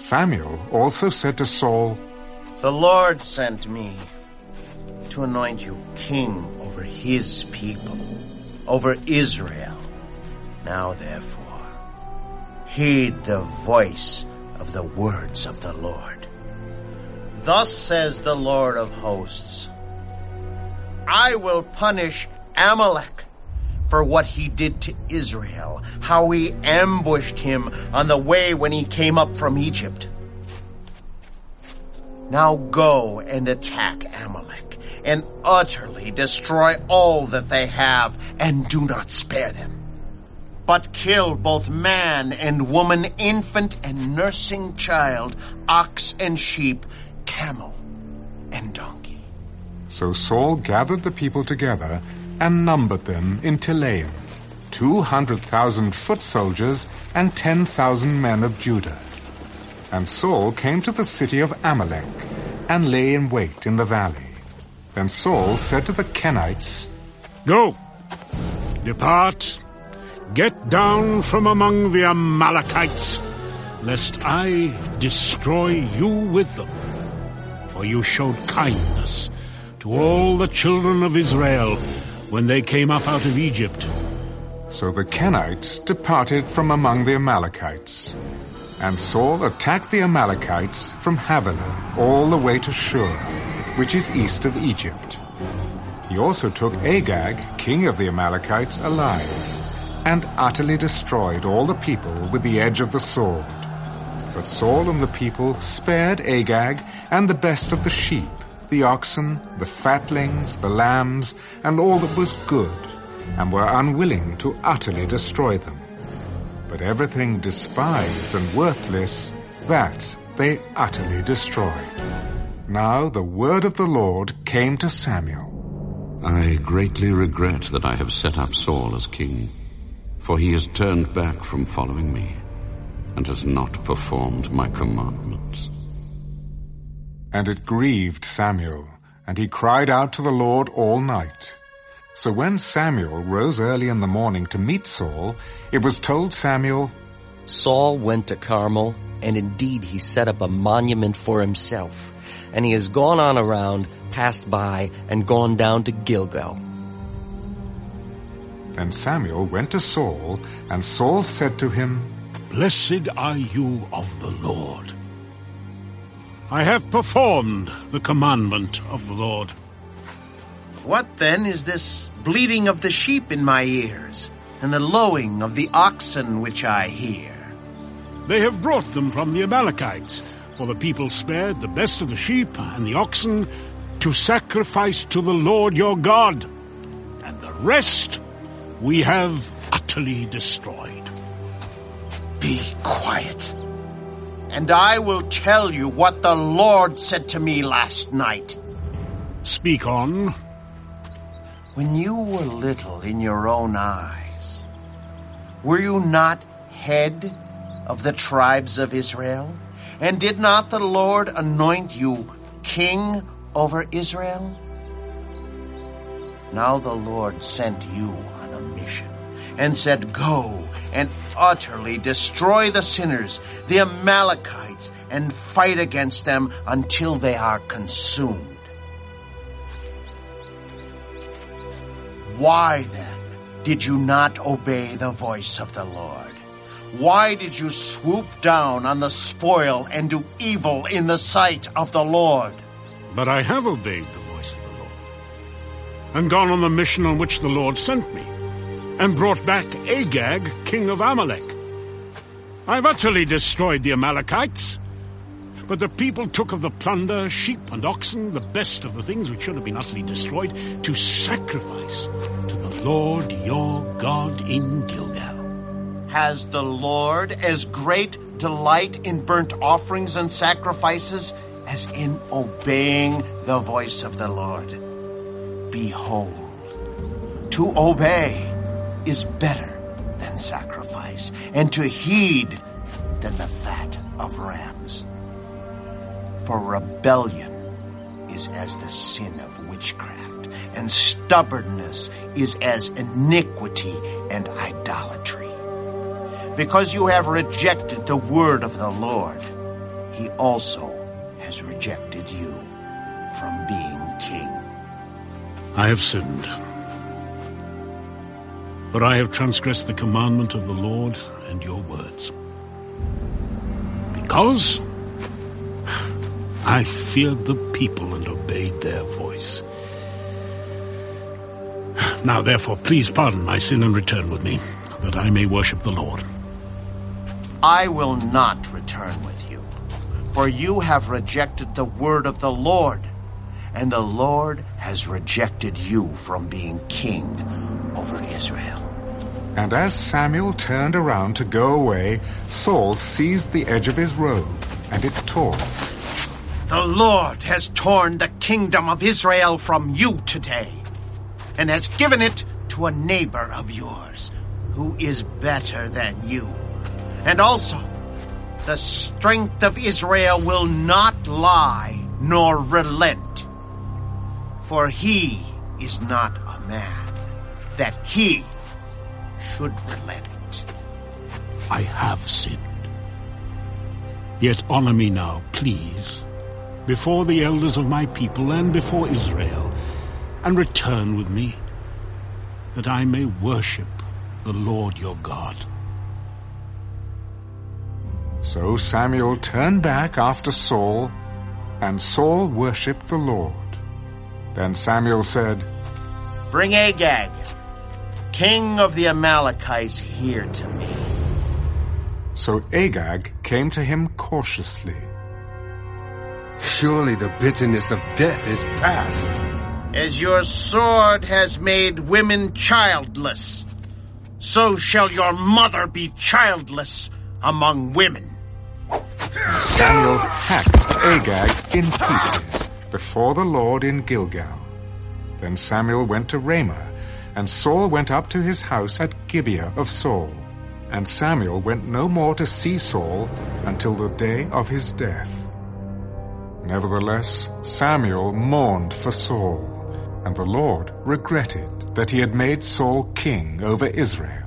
Samuel also said to Saul, The Lord sent me to anoint you king over his people, over Israel. Now therefore, heed the voice of the words of the Lord. Thus says the Lord of hosts, I will punish Amalek for what he did to Israel, how he ambushed him on the way when he came up from Egypt. Now go and attack Amalek and utterly destroy all that they have and do not spare them. But kill both man and woman, infant and nursing child, ox and sheep, camel and donkey. So Saul gathered the people together and numbered them in Telaim, 200,000 foot soldiers and 10,000 men of Judah. And Saul came to the city of Amalek and lay in wait in the valley. Then Saul said to the Kenites, Go, depart, get down from among the Amalekites, lest I destroy you with them. For you showed kindness to all the children of Israel when they came up out of Egypt. So the Kenites departed from among the Amalekites. And Saul attacked the Amalekites from Havilah all the way to Shur, which is east of Egypt. He also took Agag, king of the Amalekites, alive, and utterly destroyed all the people with the edge of the sword. But Saul and the people spared Agag and the best of the sheep, the oxen, the fatlings, the lambs, and all that was good, and were unwilling to utterly destroy them. But everything despised and worthless, that they utterly destroyed. Now the word of the Lord came to Samuel. I greatly regret that I have set up Saul as king, for he has turned back from following me, and has not performed my commandments. And it grieved Samuel, and he cried out to the Lord all night. So when Samuel rose early in the morning to meet Saul, it was told Samuel, Saul went to Carmel, and indeed he set up a monument for himself, and he has gone on around, passed by, and gone down to Gilgal. Then Samuel went to Saul, and Saul said to him, Blessed are you of the Lord. I have performed the commandment of the Lord. What then is this bleating of the sheep in my ears, and the lowing of the oxen which I hear? They have brought them from the Amalekites, for the people spared the best of the sheep and the oxen to sacrifice to the Lord your God, and the rest we have utterly destroyed. Be quiet, and I will tell you what the Lord said to me last night. Speak on. When you were little in your own eyes, were you not head of the tribes of Israel? And did not the Lord anoint you king over Israel? Now the Lord sent you on a mission and said, Go and utterly destroy the sinners, the Amalekites, and fight against them until they are consumed. Why then did you not obey the voice of the Lord? Why did you swoop down on the spoil and do evil in the sight of the Lord? But I have obeyed the voice of the Lord, and gone on the mission on which the Lord sent me, and brought back Agag, king of Amalek. I've utterly destroyed the Amalekites, but the people took of the plunder, sheep and oxen, the best of the things which should have been utterly destroyed, to sacrifice to the Lord your God in Gilgal. Has the Lord as great delight in burnt offerings and sacrifices as in obeying the voice of the Lord? Behold, to obey is better than sacrifice, and to heed than the fat of rams. For rebellion is as the sin of witchcraft, and stubbornness is as iniquity and idolatry. Because you have rejected the word of the Lord, he also has rejected you from being king. I have sinned. For I have transgressed the commandment of the Lord and your words. Because I feared the people and obeyed their voice. Now therefore, please pardon my sin and return with me, that I may worship the Lord. I will not return with you, for you have rejected the word of the Lord, and the Lord has rejected you from being king Israel. And as Samuel turned around to go away, Saul seized the edge of his robe, and it tore. The Lord has torn the kingdom of Israel from you today, and has given it to a neighbor of yours, who is better than you. And also, the strength of Israel will not lie nor relent. For he is not a man, that he should relent. I have sinned. Yet honor me now, please, before the elders of my people and before Israel, and return with me, that I may worship the Lord your God. So Samuel turned back after Saul, and Saul worshipped the Lord. Then Samuel said, Bring Agag, king of the Amalekites, here to me. So Agag came to him cautiously. Surely the bitterness of death is past. As your sword has made women childless, so shall your mother be childless among women. Samuel hacked Agag in pieces before the Lord in Gilgal. Then Samuel went to Ramah, and Saul went up to his house at Gibeah of Saul. And Samuel went no more to see Saul until the day of his death. Nevertheless, Samuel mourned for Saul, and the Lord regretted that he had made Saul king over Israel.